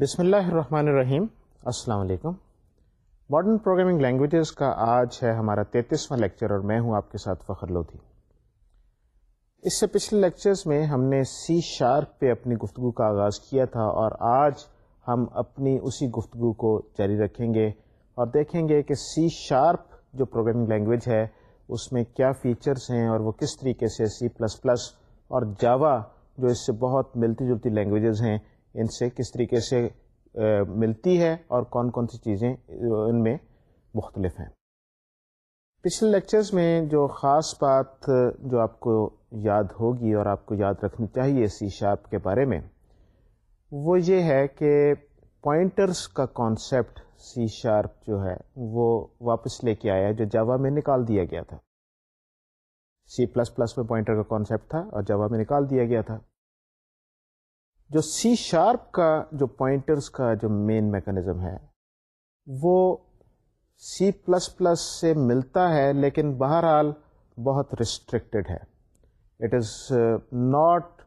بسم اللہ الرحمن الرحیم السلام علیکم ماڈرن پروگرامنگ لینگویجز کا آج ہے ہمارا تینتیسواں لیکچر اور میں ہوں آپ کے ساتھ فخر لودھی اس سے پچھلے لیکچرز میں ہم نے سی شارپ پہ اپنی گفتگو کا آغاز کیا تھا اور آج ہم اپنی اسی گفتگو کو جاری رکھیں گے اور دیکھیں گے کہ سی شارپ جو پروگرامنگ لینگویج ہے اس میں کیا فیچرز ہیں اور وہ کس طریقے سے سی پلس پلس اور جاوا جو اس سے بہت ملتی جلتی لینگویجز ہیں ان سے کس طریقے سے ملتی ہے اور کون کون سی چیزیں ان میں مختلف ہیں پچھلے لیکچرز میں جو خاص بات جو آپ کو یاد ہوگی اور آپ کو یاد رکھنی چاہیے سی شارپ کے بارے میں وہ یہ ہے کہ پوائنٹرز کا کانسیپٹ سی شارپ جو ہے وہ واپس لے کے آیا جو جاوا میں نکال دیا گیا تھا سی پلس پلس میں پوائنٹر کا کانسیپٹ تھا اور جاوا میں نکال دیا گیا تھا جو سی شارپ کا جو پوائنٹرس کا جو مین میکانزم ہے وہ سی پلس پلس سے ملتا ہے لیکن بہرحال بہت ریسٹرکٹیڈ ہے اٹ از ناٹ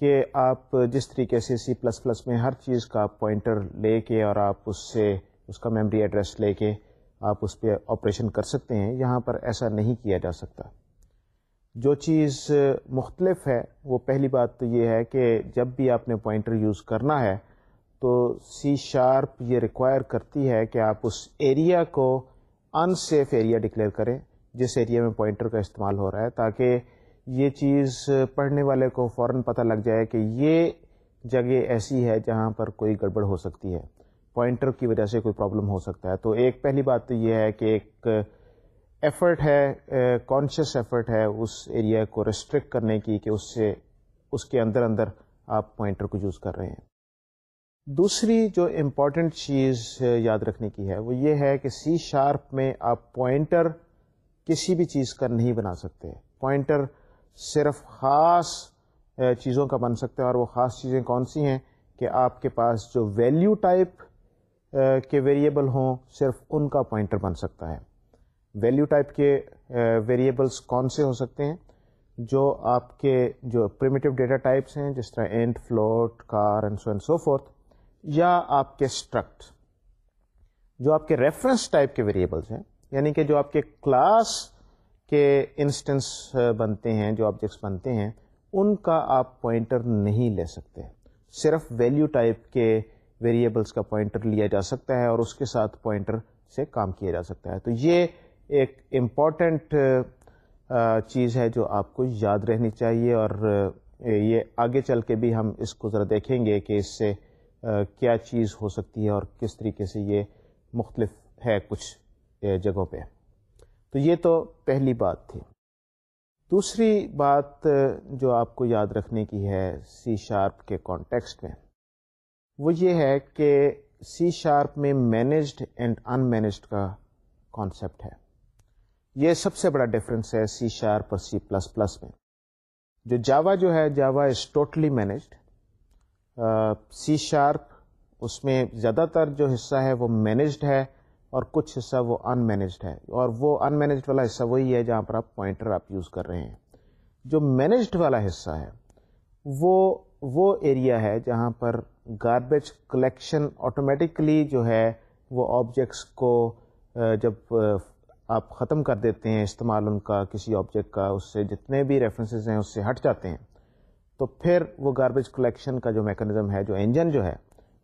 کہ آپ جس طریقے سے سی پلس پلس میں ہر چیز کا پوائنٹر لے کے اور آپ اس سے اس کا میمری ایڈریس لے کے آپ اس پہ آپریشن کر سکتے ہیں یہاں پر ایسا نہیں کیا جا سکتا جو چیز مختلف ہے وہ پہلی بات تو یہ ہے کہ جب بھی آپ نے پوائنٹر یوز کرنا ہے تو سی شارپ یہ ریکوائر کرتی ہے کہ آپ اس ایریا کو ان سیف ایریا ڈکلیئر کریں جس ایریا میں پوائنٹر کا استعمال ہو رہا ہے تاکہ یہ چیز پڑھنے والے کو فوراً پتہ لگ جائے کہ یہ جگہ ایسی ہے جہاں پر کوئی گڑبڑ ہو سکتی ہے پوائنٹر کی وجہ سے کوئی پرابلم ہو سکتا ہے تو ایک پہلی بات تو یہ ہے کہ ایک ایفرٹ ہے کانشیس eh, ایفرٹ ہے اس ایریا کو ریسٹرکٹ کرنے کی کہ اس سے اس کے اندر اندر آپ پوائنٹر کو یوز کر رہے ہیں دوسری جو امپورٹنٹ چیز eh, یاد رکھنے کی ہے وہ یہ ہے کہ سی شارپ میں آپ پوائنٹر کسی بھی چیز کا نہیں بنا سکتے پوائنٹر صرف خاص eh, چیزوں کا بن سکتا ہے اور وہ خاص چیزیں کون سی ہیں کہ آپ کے پاس جو ویلیو ٹائپ کے ویریبل ہوں صرف ان کا پوائنٹر بن سکتا ہے ویلیو ٹائپ کے ویریبلس کون سے ہو سکتے ہیں جو آپ کے جو پریمیٹیو ڈیٹا ٹائپس ہیں جس طرح int float char and so and so forth یا آپ کے اسٹرکٹ جو آپ کے ریفرنس ٹائپ کے ویریبلس ہیں یعنی کہ جو آپ کے کلاس کے انسٹنس بنتے ہیں جو آبجیکٹس بنتے ہیں ان کا آپ پوائنٹر نہیں لے سکتے صرف ویلیو ٹائپ کے ویریبلس کا پوائنٹر لیا جا سکتا ہے اور اس کے ساتھ پوائنٹر سے کام کیا جا سکتا ہے تو یہ ایک امپورٹنٹ چیز ہے جو آپ کو یاد رہنی چاہیے اور یہ آگے چل کے بھی ہم اس کو ذرا دیکھیں گے کہ اس سے کیا چیز ہو سکتی ہے اور کس طریقے سے یہ مختلف ہے کچھ جگہوں پہ تو یہ تو پہلی بات تھی دوسری بات جو آپ کو یاد رکھنے کی ہے سی شارپ کے کانٹیکسٹ میں وہ یہ ہے کہ سی شارپ میں مینجڈ اینڈ ان مینجڈ کا کانسیپٹ ہے یہ سب سے بڑا ڈفرینس ہے سی شارپ اور سی پلس پلس میں جو جاوا جو ہے Java is totally managed C sharp اس میں زیادہ تر جو حصہ ہے وہ مینجڈ ہے اور کچھ حصہ وہ ان مینجڈ ہے اور وہ ان مینجڈ والا حصہ وہی ہے جہاں پر آپ پوائنٹر آپ یوز کر رہے ہیں جو مینجڈ والا حصہ ہے وہ وہ ایریا ہے جہاں پر گاربیج کلیکشن آٹومیٹکلی جو ہے وہ آبجیکٹس کو uh, جب uh, آپ ختم کر دیتے ہیں استعمال ان کا کسی آبجیکٹ کا اس سے جتنے بھی ریفرنسز ہیں اس سے ہٹ جاتے ہیں تو پھر وہ گاربیج کلیکشن کا جو میکانزم ہے جو انجن جو ہے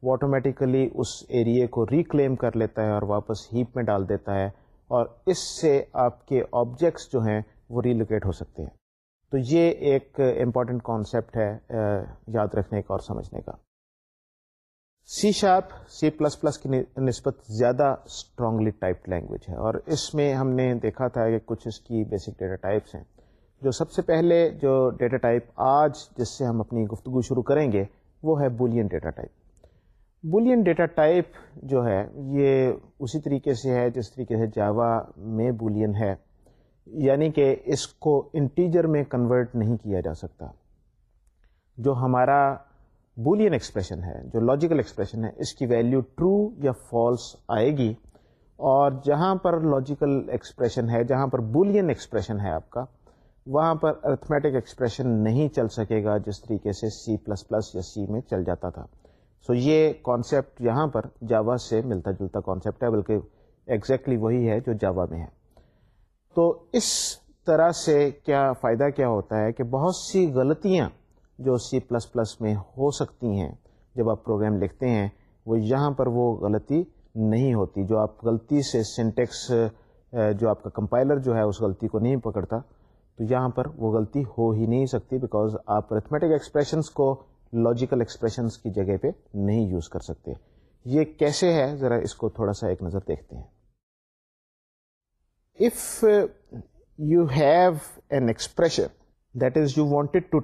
وہ آٹومیٹیکلی اس ایریے کو ریکلیم کر لیتا ہے اور واپس ہیپ میں ڈال دیتا ہے اور اس سے آپ کے آبجیکٹس جو ہیں وہ ریلوکیٹ ہو سکتے ہیں تو یہ ایک امپورٹنٹ کانسیپٹ ہے یاد رکھنے کا اور سمجھنے کا C sharp C plus plus کی نسبت زیادہ اسٹرانگلی ٹائپڈ لینگویج ہے اور اس میں ہم نے دیکھا تھا کہ کچھ اس کی بیسک ڈیٹا ٹائپس ہیں جو سب سے پہلے جو ڈیٹا ٹائپ آج جس سے ہم اپنی گفتگو شروع کریں گے وہ ہے Boolean data type Boolean data type جو ہے یہ اسی طریقے سے ہے جس طریقے سے جاوا میں بولین ہے یعنی کہ اس کو انٹیجر میں کنورٹ نہیں کیا جا سکتا جو ہمارا بولین ایکسپریشن ہے جو لاجیکل ایکسپریشن ہے اس کی ویلیو ٹرو یا فالس آئے گی اور جہاں پر لاجیکل ایکسپریشن ہے جہاں پر بولین ایکسپریشن ہے آپ کا وہاں پر ارتھمیٹک ایکسپریشن نہیں چل سکے گا جس طریقے سے سی پلس پلس یا سی میں چل جاتا تھا سو so یہ کانسیپٹ یہاں پر جاوا سے ملتا جلتا کانسیپٹ ہے بلکہ ایگزیکٹلی exactly وہی ہے جو جاوا میں ہے تو اس طرح سے کیا فائدہ کیا ہوتا ہے کہ بہت سی غلطیاں جو سی پلس پلس میں ہو سکتی ہیں جب آپ پروگرام لکھتے ہیں وہ یہاں پر وہ غلطی نہیں ہوتی جو آپ غلطی سے سینٹیکس جو آپ کا کمپائلر جو ہے اس غلطی کو نہیں پکڑتا تو یہاں پر وہ غلطی ہو ہی نہیں سکتی بیکاز آپ ریتھمیٹک ایکسپریشنس کو لاجیکل ایکسپریشنس کی جگہ پہ نہیں یوز کر سکتے یہ کیسے ہے ذرا اس کو تھوڑا سا ایک نظر دیکھتے ہیں if you have an expression relational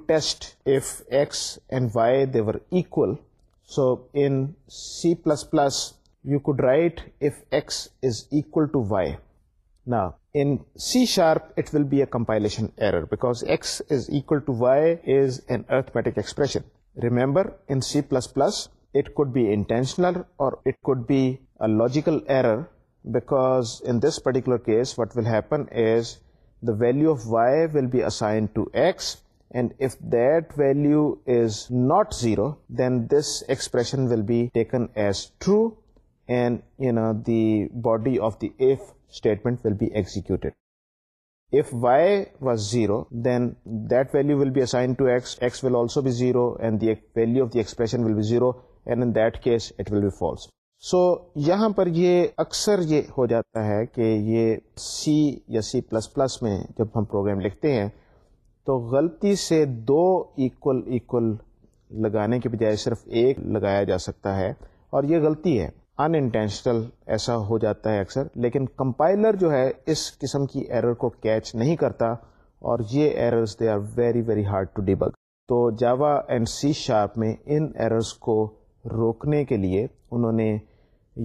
or it could be a logical or back in this particular case what will happen is value of Y will be assigned value is not zero then this expression is true اینڈیٹمنٹ zero then that value so zero and will be zero and case it will be false so یہاں پر یہ اکثر یہ ہو جاتا ہے کہ یہ سی یا سی پلس پلس میں جب ہم پروگرام لکھتے ہیں تو غلطی سے دو ایکول ایکول لگانے کے بجائے صرف ایک لگایا جا سکتا ہے اور یہ غلطی ہے ان انٹینشنل ایسا ہو جاتا ہے اکثر لیکن کمپائلر جو ہے اس قسم کی ایرر کو کیچ نہیں کرتا اور یہ errors they are very very hard to D تو جاوا اینڈ سی شارپ میں ان ایررز کو روکنے کے لیے انہوں نے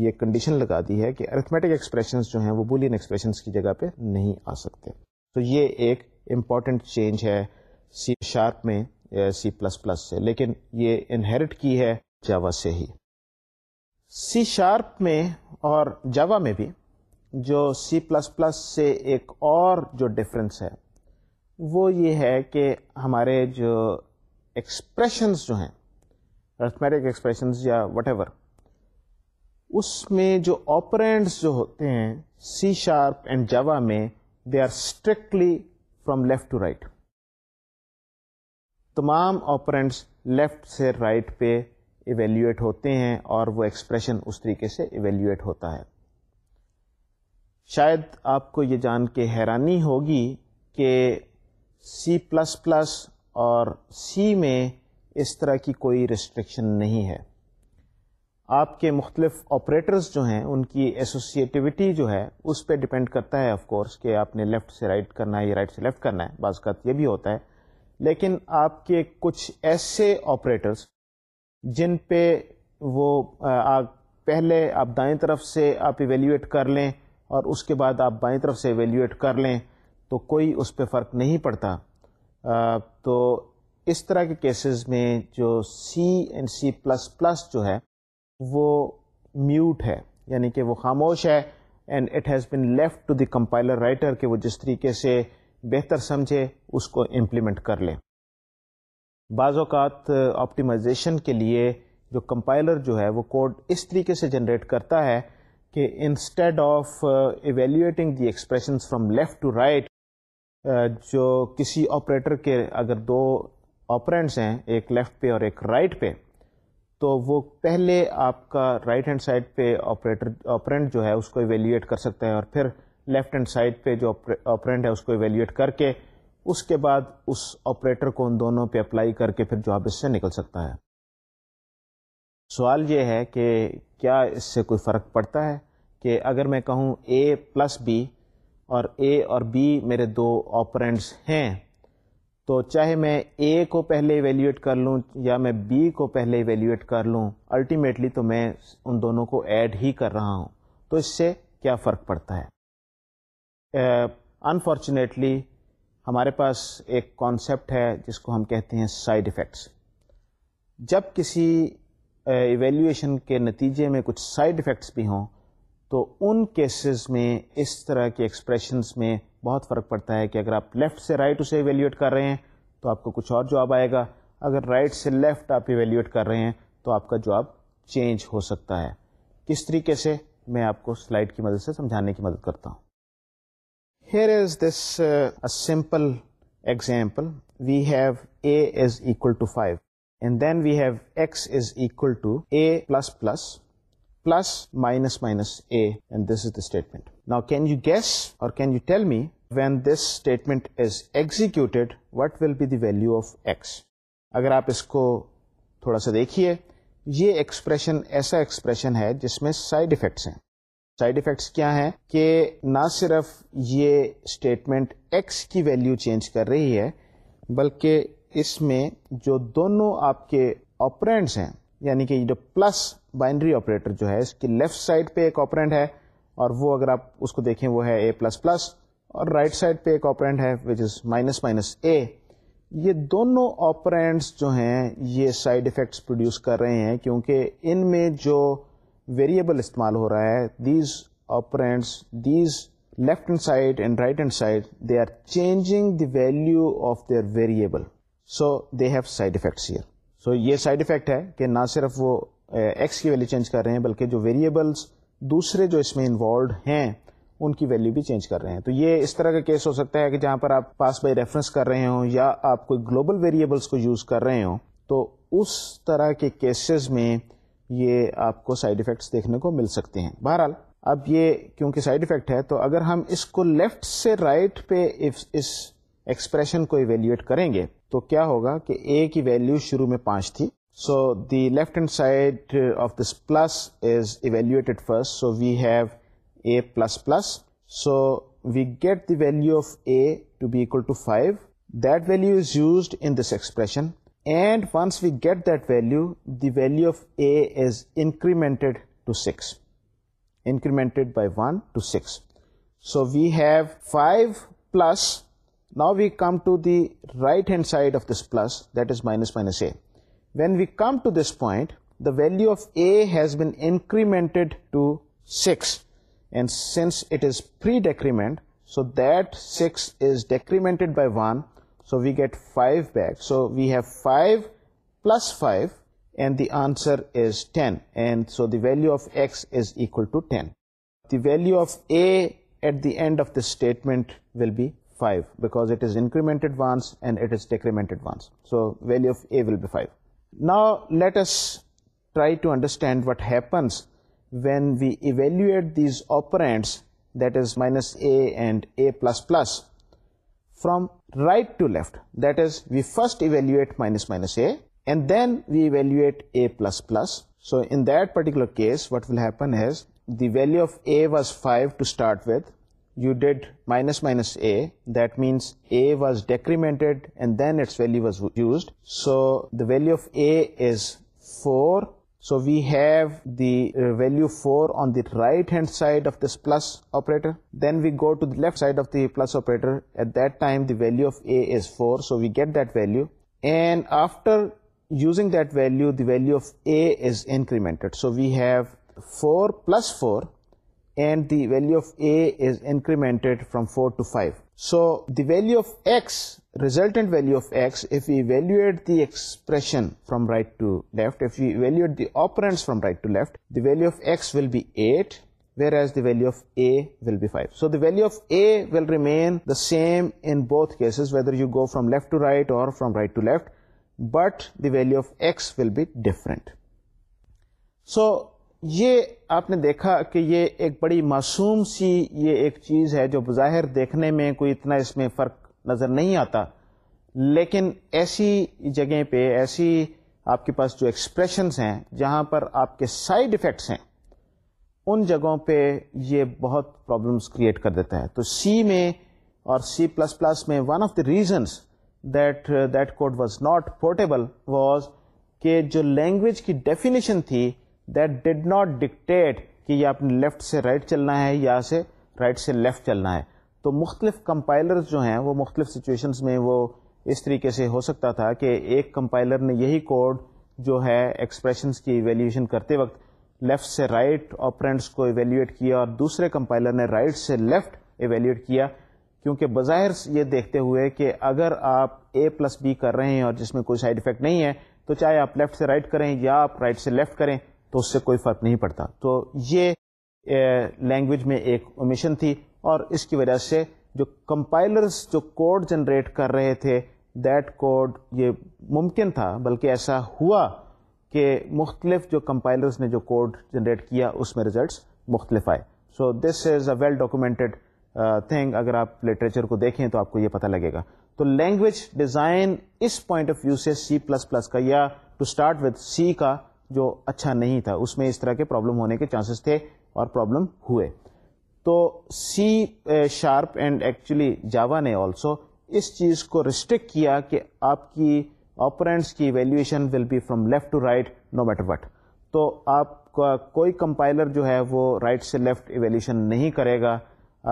یہ کنڈیشن لگا دی ہے کہ ارتھمیٹک ایکسپریشن جو ہیں وہ بولین ایکسپریشن کی جگہ پہ نہیں آ سکتے تو یہ ایک امپورٹنٹ چینج ہے سی شارپ میں سی پلس پلس سے لیکن یہ انہیریٹ کی ہے جاوا سے ہی سی شارپ میں اور جاوا میں بھی جو سی پلس پلس سے ایک اور جو ڈفرینس ہے وہ یہ ہے کہ ہمارے جو ایکسپریشنس جو ہیں ارتھمیٹک ایکسپریشنز یا وٹ ایور اس میں جو آپرینٹس جو ہوتے ہیں سی شارپ اینڈ جوا میں they are strictly from left to right تمام آپرینٹس لیفٹ سے رائٹ right پہ ایویلیویٹ ہوتے ہیں اور وہ ایکسپریشن اس طریقے سے ایویلیویٹ ہوتا ہے شاید آپ کو یہ جان کے حیرانی ہوگی کہ سی پلس پلس اور سی میں اس طرح کی کوئی ریسٹرکشن نہیں ہے آپ کے مختلف آپریٹرز جو ہیں ان کی ایسوسیٹیوٹی جو ہے اس پہ ڈپینڈ کرتا ہے آف کورس کہ آپ نے لیفٹ سے رائٹ right کرنا ہے یا رائٹ right سے لیفٹ کرنا ہے بعض کا یہ بھی ہوتا ہے لیکن آپ کے کچھ ایسے آپریٹرس جن پہ وہ آپ پہلے آپ دائیں طرف سے آپ ایویلیویٹ کر لیں اور اس کے بعد آپ بائیں طرف سے ایویلیویٹ کر لیں تو کوئی اس پہ فرق نہیں پڑتا تو اس طرح کے کیسز میں جو C and C plus plus جو ہے وہ میوٹ ہے یعنی کہ وہ خاموش ہے and it has been left to the compiler writer کہ وہ جس طریقے سے بہتر سمجھے اس کو امپلیمنٹ کر لیں بعض اوقات آپٹیمائزیشن کے لیے جو کمپائلر جو ہے وہ کوڈ اس طریقے سے جنریٹ کرتا ہے کہ instead of evaluating the expression from left to right جو کسی آپریٹر کے اگر دو آپرینٹس ہیں ایک لیفٹ پہ اور ایک رائٹ right پہ تو وہ پہلے آپ کا رائٹ ہینڈ سائڈ پہ آپریٹر آپرینٹ جو ہے اس کو ایویلیٹ کر سکتے ہیں اور پھر لیفٹ ہینڈ سائڈ پہ جو آپرینٹ ہے اس کو ایویلیٹ کر کے اس کے بعد اس آپریٹر کو ان دونوں پہ اپلائی کر کے پھر جواب اس سے نکل سکتا ہے سوال یہ ہے کہ کیا اس سے کوئی فرق پڑتا ہے کہ اگر میں کہوں اے پلس بی اور اے اور بی میرے دو آپرینٹس ہیں تو چاہے میں اے کو پہلے ایویلیویٹ کر لوں یا میں بی کو پہلے ایویلیویٹ کر لوں الٹیمیٹلی تو میں ان دونوں کو ایڈ ہی کر رہا ہوں تو اس سے کیا فرق پڑتا ہے انفارچونیٹلی uh, ہمارے پاس ایک کانسیپٹ ہے جس کو ہم کہتے ہیں سائڈ افیکٹس جب کسی uh, کے نتیجے میں کچھ سائڈ افیکٹس بھی ہوں تو ان کیسز میں اس طرح کے ایکسپریشنس میں بہت فرق پڑتا ہے کہ اگر آپ لیفٹ سے رائٹ اسے ایویلیوٹ کر رہے ہیں تو آپ کو کچھ اور جواب آئے گا اگر رائٹ right سے لیفٹ آپ ایویلیوٹ کر رہے ہیں تو آپ کا جواب چینج ہو سکتا ہے کس طریقے سے میں آپ کو سلائڈ کی مدد سے سمجھانے کی مدد کرتا ہوں here is this simple example we have A is equal to five and then we have X is equal to A plus plus plus minus minus A and this is the statement نا can you guess or can you tell me when this statement is executed what will be value of X اگر آپ اس کو تھوڑا سا دیکھیے یہ expression ایسا expression ہے جس میں سائڈ افیکٹس ہیں سائڈ افیکٹس کیا ہیں کہ نہ صرف یہ اسٹیٹمنٹ ایکس کی ویلیو چینج کر رہی ہے بلکہ اس میں جو دونوں آپ کے آپرینٹس ہیں یعنی کہ جو پلس بائنڈری آپریٹر جو ہے اس کی لیفٹ سائڈ پہ ایک آپرینٹ ہے اور وہ اگر آپ اس کو دیکھیں وہ ہے اے پلس پلس اور رائٹ right سائڈ پہ ایک آپرینٹ ہے وچ از مائنس مائنس اے یہ دونوں آپرینٹس جو ہیں یہ سائڈ افیکٹس پروڈیوس کر رہے ہیں کیونکہ ان میں جو ویریبل استعمال ہو رہا ہے these operands these left hand side and right hand side they are changing the value of their variable so have side effects here so یہ سائڈ افیکٹ ہے کہ نہ صرف وہ ایکس کی ویلیو چینج کر رہے ہیں بلکہ جو ویریبلس دوسرے جو اس میں انوالوڈ ہیں ان کی ویلیو بھی چینج کر رہے ہیں تو یہ اس طرح کا کیس ہو سکتا ہے کہ جہاں پر آپ پاس بائی ریفرنس کر رہے ہوں یا آپ کوئی گلوبل ویریبلس کو یوز کر رہے ہوں تو اس طرح کے کیسز میں یہ آپ کو سائڈ افیکٹس دیکھنے کو مل سکتے ہیں بہرحال اب یہ کیونکہ سائڈ افیکٹ ہے تو اگر ہم اس کو لیفٹ سے رائٹ right پہ اس ایکسپریشن کو ایویلیویٹ کریں گے تو کیا ہوگا کہ اے کی ویلو شروع میں پانچ تھی so the left hand side of this plus is evaluated first so we have a plus plus so we get the value of a to be L two five that value is used in this expression and once we get that value the value of a is two six incremented by one two six so we have five plus now we come to the right hand side of this plus minus minus when we come to this point free ڈیکٹ so that six decrement by one so we get five back so we've five plus five and the answer will the value of a the statement will be five because five now let's try to understand this we evaluate these operate plus so in درٹیکلپن has the value of a was five toward with you did minus minus a, that means a was decremented and then its value was used. So the value of a is 4. So we have the uh, value 4 on the right hand side of this plus operator. Then we go to the left side of the plus operator. At that time the value of a is 4, so we get that value, and after using that value the value of a is incremented. So we have 4 plus 4, value of اےڈ from four to five so the value resultant were two right اور یہ آپ نے دیکھا کہ یہ ایک بڑی معصوم سی یہ ایک چیز ہے جو بظاہر دیکھنے میں کوئی اتنا اس میں فرق نظر نہیں آتا لیکن ایسی جگہ پہ ایسی آپ کے پاس جو ایکسپریشنس ہیں جہاں پر آپ کے سائڈ افیکٹس ہیں ان جگہوں پہ یہ بہت پرابلمس کریٹ کر دیتا ہے تو سی میں اور سی پلس پلس میں one of the reasons that that code was not portable was کہ جو لینگویج کی ڈیفینیشن تھی دیٹ ڈڈ ناٹ ڈکٹیٹ کہ یہ آپ لیفٹ سے رائٹ right چلنا ہے یا سے رائٹ right سے لیفٹ چلنا ہے تو مختلف کمپائلرز جو ہیں وہ مختلف سچویشنز میں وہ اس طریقے سے ہو سکتا تھا کہ ایک کمپائلر نے یہی کوڈ جو ہے ایکسپریشنس کی ایویلیویشن کرتے وقت لیفٹ سے رائٹ right آپرینٹس کو ایویلیویٹ کیا اور دوسرے کمپائلر نے رائٹ سے لیفٹ ایویلیویٹ کیا کیونکہ بظاہر یہ دیکھتے ہوئے کہ اگر آپ اے پلس بی کر رہے ہیں اور جس میں کوئی سائڈ افیکٹ نہیں ہے تو چاہے آپ لیفٹ سے رائٹ right کریں یا آپ رائٹ right سے لیفٹ کریں تو اس سے کوئی فرق نہیں پڑتا تو یہ لینگویج میں ایک امیشن تھی اور اس کی وجہ سے جو کمپائلرز جو کوڈ جنریٹ کر رہے تھے دیٹ کوڈ یہ ممکن تھا بلکہ ایسا ہوا کہ مختلف جو کمپائلرز نے جو کوڈ جنریٹ کیا اس میں ریزلٹس مختلف آئے so this is a well documented thing اگر آپ لٹریچر کو دیکھیں تو آپ کو یہ پتہ لگے گا تو لینگویج ڈیزائن اس پوائنٹ آف ویو سے سی پلس پلس کا یا ٹو اسٹارٹ وتھ سی کا جو اچھا نہیں تھا اس میں اس طرح کے پرابلم ہونے کے چانسز تھے اور پرابلم ہوئے تو C sharp and actually Java نے آلسو اس چیز کو ریسٹرکٹ کیا کہ آپ کی آپرینٹس کی evaluation will be from left to right no matter what تو آپ کا کوئی کمپائلر جو ہے وہ رائٹ سے لیفٹ ایویلیوشن نہیں کرے گا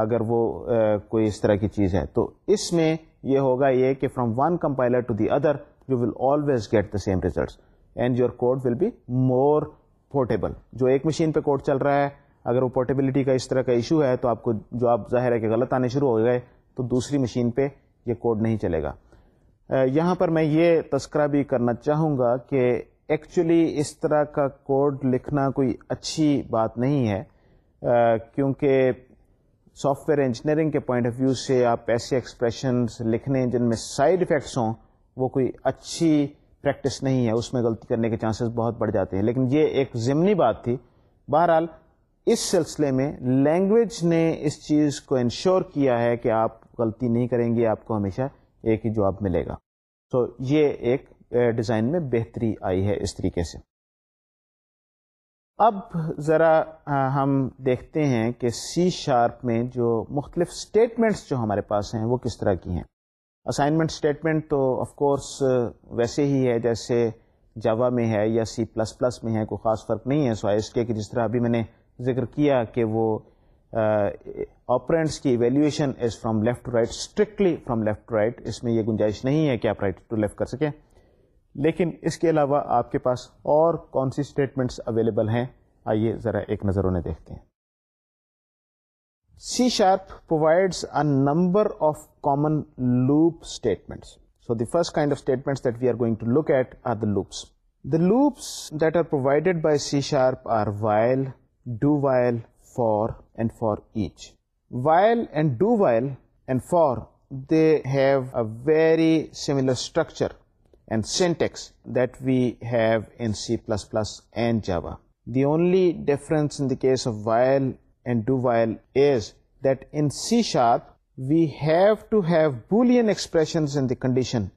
اگر وہ eh, کوئی اس طرح کی چیز ہے تو اس میں یہ ہوگا یہ کہ from one compiler to the other you will always get the same results and your code will be more portable جو ایک مشین پہ کوڈ چل رہا ہے اگر وہ پورٹیبلٹی کا اس طرح کا ایشو ہے تو آپ کو جو آپ ظاہر ہے کہ غلط آنے شروع ہو گئے تو دوسری مشین پہ یہ کوڈ نہیں چلے گا یہاں پر میں یہ تذکرہ بھی کرنا چاہوں گا کہ ایکچولی اس طرح کا کوڈ لکھنا کوئی اچھی بات نہیں ہے کیونکہ سافٹ ویئر انجینئرنگ کے پوائنٹ آف ویو سے آپ ایسے ایکسپریشنس لکھنے جن میں سائڈ افیکٹس ہوں وہ کوئی اچھی پریکٹس نہیں ہے اس میں غلطی کرنے کے چانسز بہت بڑھ جاتے ہیں لیکن یہ ایک ضمنی بات تھی بہرحال اس سلسلے میں لینگویج نے اس چیز کو انشور کیا ہے کہ آپ غلطی نہیں کریں گے آپ کو ہمیشہ ایک ہی جواب ملے گا تو یہ ایک ڈیزائن میں بہتری آئی ہے اس طریقے سے اب ذرا ہم دیکھتے ہیں کہ سی شارپ میں جو مختلف اسٹیٹمنٹس جو ہمارے پاس ہیں وہ کس طرح کی ہیں اسائنمنٹ اسٹیٹمنٹ تو آف کورس uh, ویسے ہی ہے جیسے جاوا میں ہے یا سی پلس پلس میں ہے کوئی خاص فرق نہیں ہے ایس کے کہ جس طرح ابھی میں نے ذکر کیا کہ وہ آپرینٹس uh, کی evaluation is from left to right strictly from left to right اس میں یہ گنجائش نہیں ہے کہ آپ رائٹ ٹو لیفٹ کر سکیں لیکن اس کے علاوہ آپ کے پاس اور کون سی اسٹیٹمنٹس اویلیبل ہیں آئیے ذرا ایک نظر انہیں دیکھتے ہیں C sharp a number of common loop statements very and syntax that have in C plus plus of while and do while is that in C# we have to have Boolean expressions in the condition,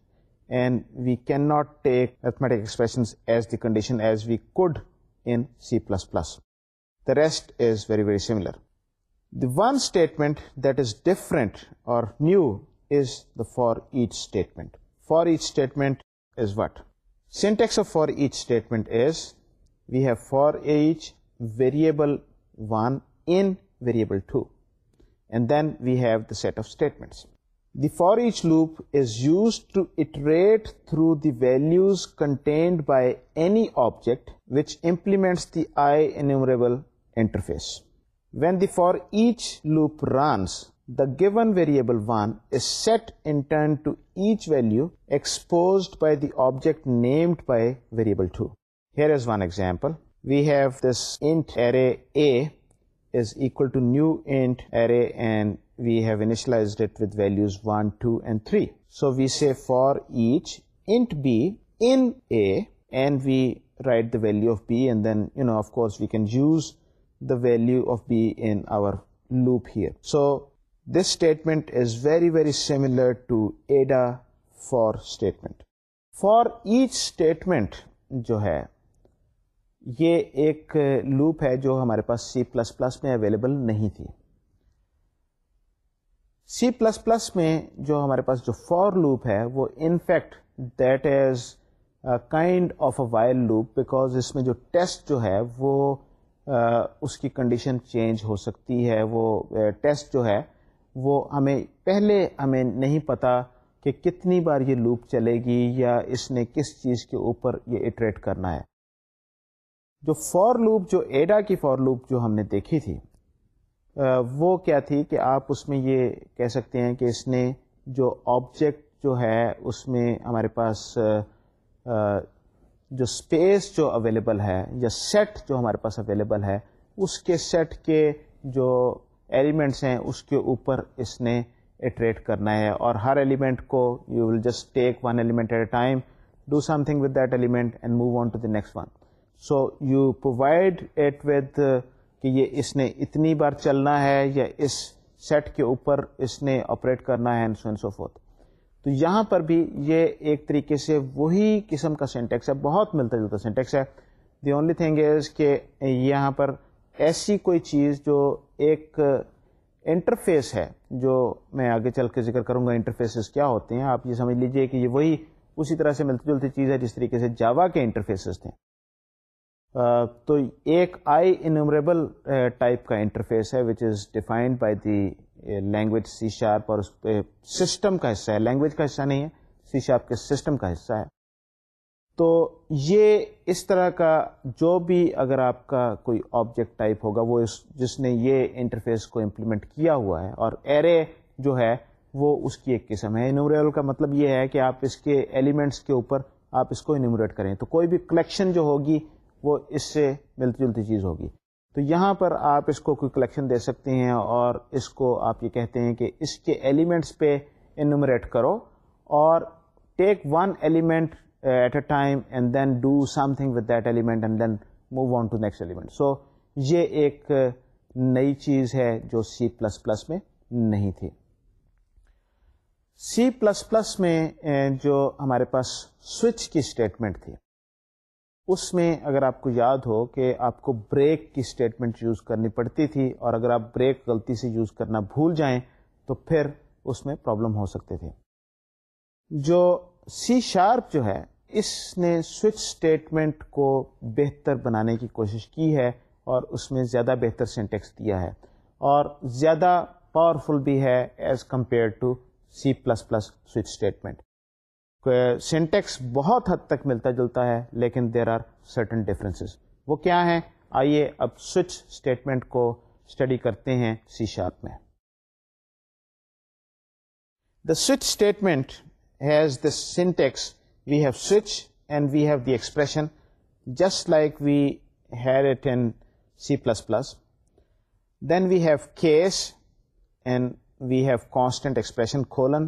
and we cannot take arithmetic expressions as the condition as we could in C++. The rest is very, very similar. The one statement that is different or new is the for each statement. For each statement is what? Syntax of for each statement is we have for each variable 1 to and then we have the set of statement the for each loop iterate through the ویلوڈیمس we for each loop runs the given variable one is Saturn value exposed by the object named by ویریبلپل we have this value of b of course we can use the value of b in a loop here so this statement is very very similar to Ada for statement for each statement جو ہے یہ ایک loop ہے جو ہمارے پاس C plus plus میں available نہیں تھی سی پلس پلس میں جو ہمارے پاس جو فور لوپ ہے وہ in fact that is kind of a while loop because اس میں جو ٹیسٹ جو ہے وہ uh, اس کی کنڈیشن چینج ہو سکتی ہے وہ ٹیسٹ uh, جو ہے وہ ہمیں پہلے ہمیں نہیں پتہ کہ کتنی بار یہ لوپ چلے گی یا اس نے کس چیز کے اوپر یہ اٹریٹ کرنا ہے جو فور لوپ جو ایڈا کی فور لوپ جو ہم نے دیکھی تھی وہ کیا تھی کہ آپ اس میں یہ کہہ سکتے ہیں کہ اس نے جو آبجیکٹ جو ہے اس میں ہمارے پاس جو اسپیس جو اویلیبل ہے یا سیٹ جو ہمارے پاس اویلیبل ہے اس کے سیٹ کے جو ایلیمنٹس ہیں اس کے اوپر اس نے اٹریٹ کرنا ہے اور ہر ایلیمنٹ کو you will just take one element at a time do something with that element and move on to the next one so you provide it with کہ یہ اس نے اتنی بار چلنا ہے یا اس سیٹ کے اوپر اس نے آپریٹ کرنا ہے سوینس او فوت تو یہاں پر بھی یہ ایک طریقے سے وہی قسم کا سینٹیکس ہے بہت ملتا جلتا سینٹیکس ہے دی اونلی تھنگ از کہ یہاں پر ایسی کوئی چیز جو ایک انٹرفیس uh, ہے جو میں آگے چل کے ذکر کروں گا انٹرفیسز کیا ہوتے ہیں آپ یہ سمجھ لیجئے کہ یہ وہی اسی طرح سے ملتی جلتی چیز ہے جس طریقے سے جاوا کے انٹرفیسز تھے تو ایک آئی انوموریبل ٹائپ کا انٹرفیس ہے which is defined by the language C sharp اور اس پہ سسٹم کا حصہ ہے لینگویج کا حصہ نہیں ہے سی شارپ کے سسٹم کا حصہ ہے تو یہ اس طرح کا جو بھی اگر آپ کا کوئی آبجیکٹ ٹائپ ہوگا وہ اس جس نے یہ انٹرفیس کو امپلیمنٹ کیا ہوا ہے اور ایرے جو ہے وہ اس کی ایک قسم ہے انومریبل کا مطلب یہ ہے کہ آپ اس کے ایلیمنٹس کے اوپر آپ اس کو انومریٹ کریں تو کوئی بھی کلیکشن جو ہوگی وہ اس سے ملتی جلتی چیز ہوگی تو یہاں پر آپ اس کو کوئی کلیکشن دے سکتے ہیں اور اس کو آپ یہ کہتے ہیں کہ اس کے ایلیمنٹس پہ انومریٹ کرو اور take one element at a time and then do something with that element and then move on to next element so یہ ایک uh, نئی چیز ہے جو سی پلس پلس میں نہیں تھی سی پلس پلس میں uh, جو ہمارے پاس سوئچ کی اسٹیٹمنٹ تھی اس میں اگر آپ کو یاد ہو کہ آپ کو بریک کی اسٹیٹمنٹ یوز کرنی پڑتی تھی اور اگر آپ بریک غلطی سے یوز کرنا بھول جائیں تو پھر اس میں پرابلم ہو سکتے تھے جو سی شارپ جو ہے اس نے سوئچ اسٹیٹمنٹ کو بہتر بنانے کی کوشش کی ہے اور اس میں زیادہ بہتر سینٹیکس دیا ہے اور زیادہ پاورفل بھی ہے as compare to C plus plus switch statement syntax بہت حد تک ملتا جلتا ہے لیکن دیر آر سرٹن ڈفرینسز وہ کیا ہیں آئیے اب سوئچ اسٹیٹمنٹ کو اسٹڈی کرتے ہیں سی شارپ میں the switch statement has the syntax we have switch and we have the expression just like we Hare it in C plus plus then we have case and we have constant expression colon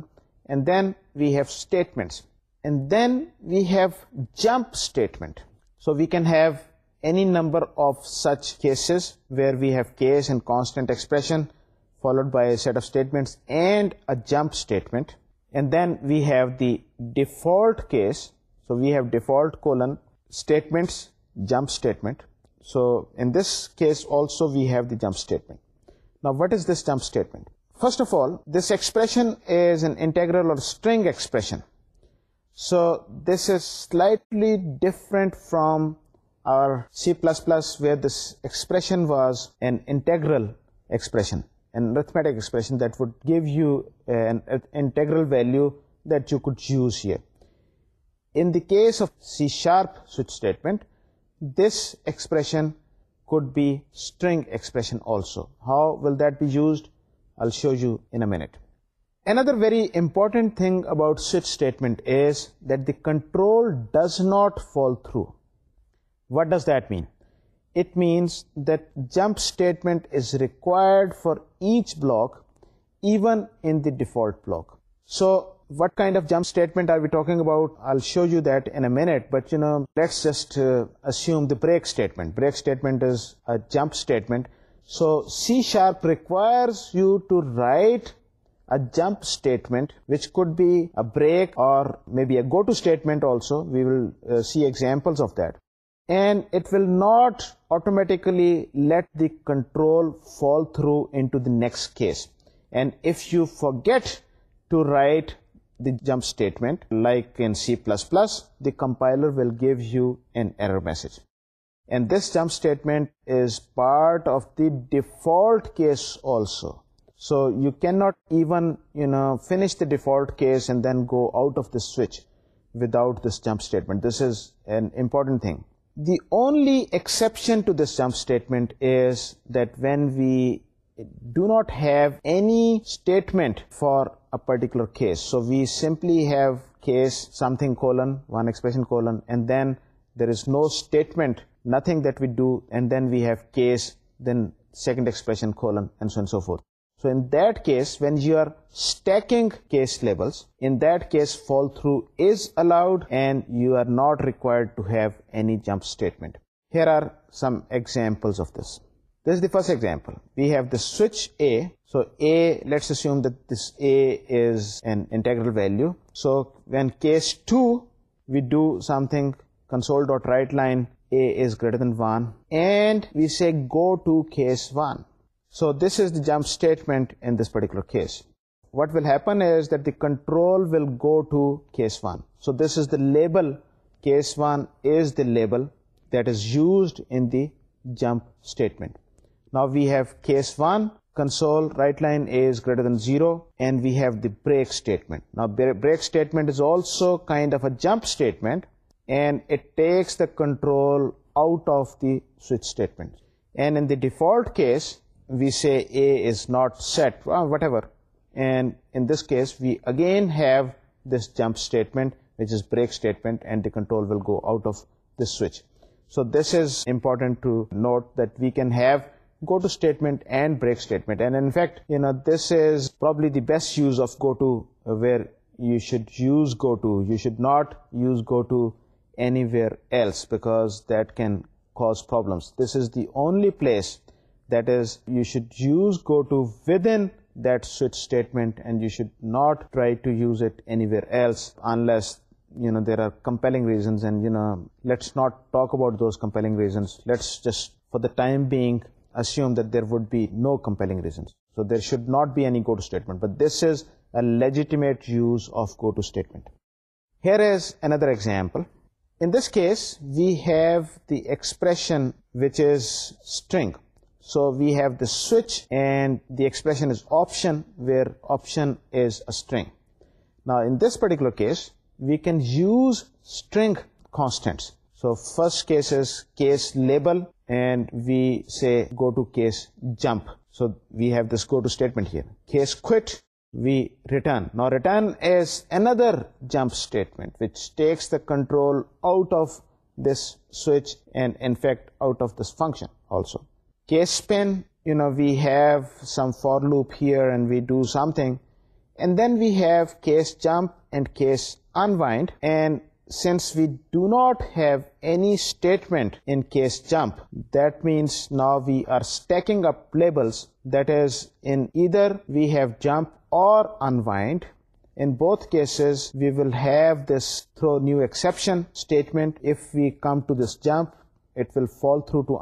and then we have statements And then we have jump statement. So we can have any number of such cases where we have case and constant expression followed by a set of statements and a jump statement. And then we have the default case. So we have default colon statements jump statement. So in this case also we have the jump statement. Now what is this jump statement? First of all, this expression is an integral or string expression. So this is slightly different from our C plus plus where was an انٹرلشنٹکشن value that you could use you in C sharp statement this expressing also how will that be used Another very important thing about switch statement is that the control does not fall through. What does that mean? It means that jump statement is required for each block, even in the default block. So what kind of jump statement are we talking about? I'll show you that in a minute, but let's just uh, assume the break statement. Break statement is a jump statement. So C# requires you to write jump statement which could be a break or control jump statement like plus the compiler will give you an error message and this jump statement is part of the default case also So you cannot even finish the default case and then go out of the switch without this jump statement. This is an important thing. The only exception to this jump statement is that when we do not have any statement for a particular case. So we simply have case something colon, one expression colon, and then there is no statement, nothing that we do, and then we have case, then second expression colon, and so on and so forth. So in that case, when you are stacking case labels, in that case fall through is allowed and you are not required to have any jump statement. Here are some examples of this. This is the first example. We have the switch A. So A, let's assume that this A is an integral value. So when case 2, we do something console.write line A is greater than 1 and we say go to case 1. So this is the jump statement in this particular case what will happen control go to case one so this is double label that is used jump statement نا we have case one so break statement break statement is also kind of a jump statement and it kicks out of that and in the default case we say A is not set, uh, whatever. And in this case, we again have this jump statement, which is break statement, and the control will go out of this switch. So this is important to note, that we can have goto statement and break statement. And in fact, this is probably the best use of goto, uh, where you should use goto. You should not use goto anywhere else, because that can cause problems. This is the only place that is, you should use goto within that switch statement, and you should not try to use it anywhere else unless there are compelling reasons, and let's not talk about those compelling reasons. Let's just, for the time being, assume that there would be no compelling reasons. So there should not be any goto statement, but this is a legitimate use of goto statement. Here is another example. In this case, we have the expression which is string. So we have this and the expression where is a string now this particular نا written as another jump statement control out of this switch and it out of this function also case span, we have some for loop here and we do something, and then we have case jump and case unwind. And since we do not have any statement in case jump, that means now we are stacking up labels, that is, in either we have jump or unwind. In both cases we will have this throw new exception statement. If we come to this jump, jump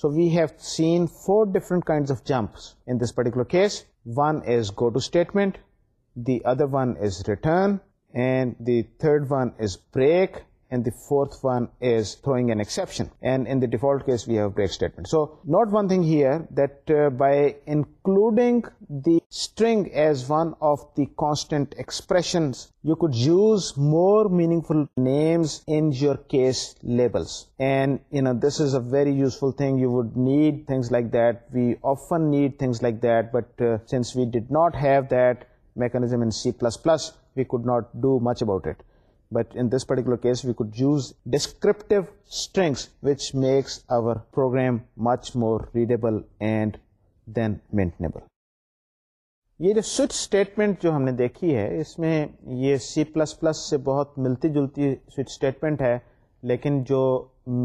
so we've seen four different jumps are case one is go to statement the other one is return third one is break and the fourth one is throwing an exception. And in the default case, we have break statement. So note one thing here, that uh, by including the string as one of the constant expressions, you could use more meaningful names in your case labels. And this is a very useful thing. You would need things like that. We often need things like that, but uh, since we did not have that mechanism in C++, we could not do much about it. But in this particular case we could use more readable and then maintainable یہ جو switch statement جو ہم نے دیکھی ہے اس میں یہ سی پلس پلس سے بہت ملتی جلتی سوئچ اسٹیٹمنٹ ہے لیکن جو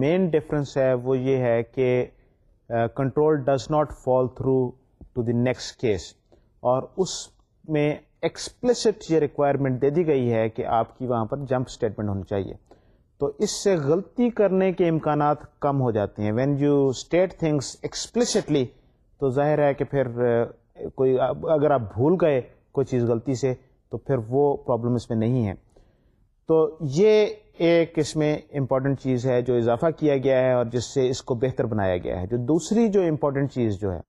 مین ڈفرینس ہے وہ یہ ہے کہ control does not fall through to the next case اور اس میں ایکسپلسٹ یہ ریکوائرمنٹ دے دی گئی ہے کہ آپ کی وہاں پر جمپ اسٹیٹمنٹ ہونی چاہیے تو اس سے غلطی کرنے کے امکانات کم ہو جاتے ہیں when you state things explicitly تو ظاہر ہے کہ پھر کوئی اگر آپ بھول گئے کوئی چیز غلطی سے تو پھر وہ پرابلم اس میں نہیں ہے تو یہ ایک اس میں امپورٹنٹ چیز ہے جو اضافہ کیا گیا ہے اور جس سے اس کو بہتر بنایا گیا ہے جو دوسری جو امپورٹنٹ چیز جو ہے